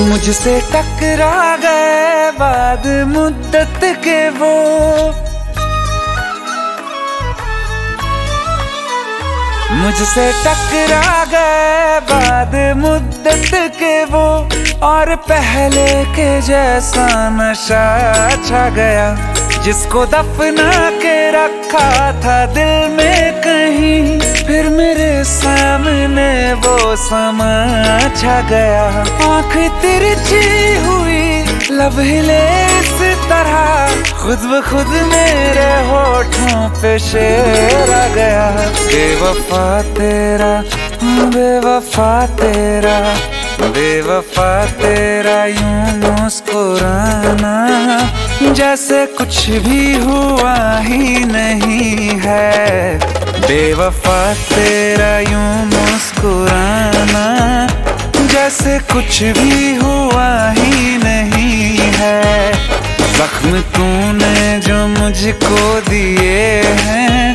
मुझसे टकरा गए बाद मुद्दत के वो। मुझसे टकरा गए बाद मुद्दत के वो। और पहले के जैसा नशा छा गया। जिसको दफना के रखा था दिल में कहीं, फिर मेरे सामने वो समा छा गया। आँख तिरछी हुई, लब हिले इस तरह। खुद ब खुद मेरे होठों पे शेर आ गया। बेवफा तेरा बेवफा तेरा बेवफा तेरा यूँ मुस्कुराना जैसे कुछ भी हुआ ही नहीं है। बेवफा तेरा यूँ मुस्कुराना, जैसे कुछ भी हुआ ही नहीं है। जख्म तूने जो मुझको दिए हैं,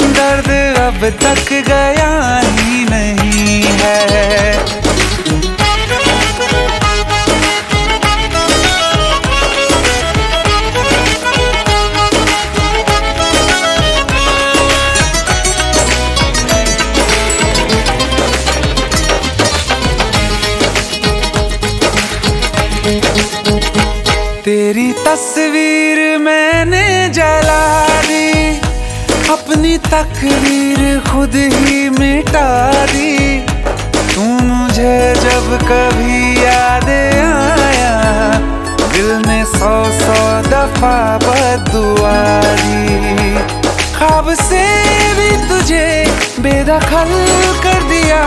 दर्द अब तक गया ही तेरी तस्वीर मैंने जला दी। अपनी तकदीर खुद ही मिटा दी। तू मुझे जब कभी याद आया, दिल ने सौ सौ दफ़ा बदुआ दी। खाब से भी तुझे बेदखल कर दिया,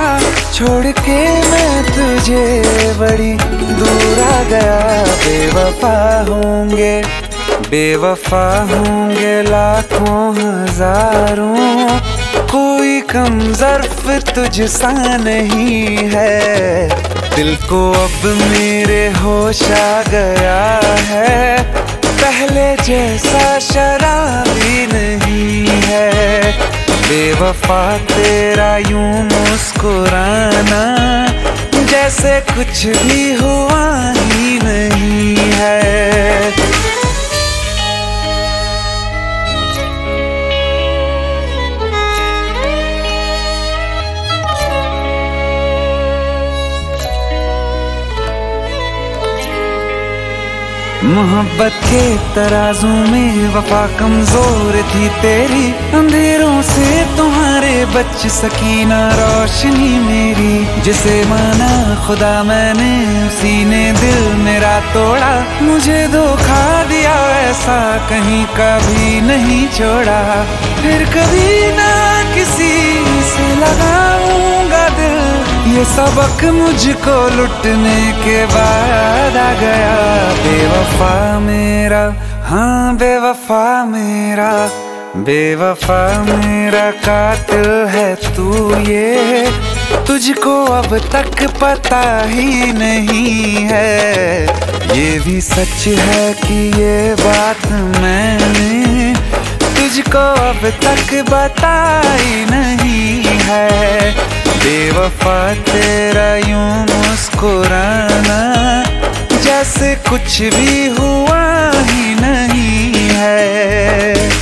छोड़ के मैं तुझे बड़ी दूर आ गया, बेवफा होंगे। बेवफा होंगे लाखों हज़ारों। कोई कम जर्फ तुझ सा नहीं है। दिल को अब मेरे होश आ गया है। पहले जैसा शराबी नहीं है। बेवफा तेरा यूँ मुस्कुराना जैसे कुछ भी हुआ ही नहीं। मोहब्बत के तराजू में वफा कमज़ोर थी तेरी। अंधेरों से तुम्हारे बच सकी ना रोशनी मेरी। जिसे माना खुदा मैंने, उसी ने दिल मेरा तोड़ा। मुझे धोखा दिया, ऐसा कहीं कभी नहीं छोड़ा। फिर कभी ना किसी से लगाऊँगा दिल ये सबक मुझको लुटने के बाद आ गया। बेवफा मेरा हाँ बेवफा मेरा बेवफा मेरा कातिल है तू ये। तुझको अब तक पता ही नहीं है। ये भी सच है कि ये बात मैंने तुझको अब तक बताई नहीं है। बेवफा तेरा यूँ मुस्कुराना जैसे कुछ भी हुआ ही नहीं है।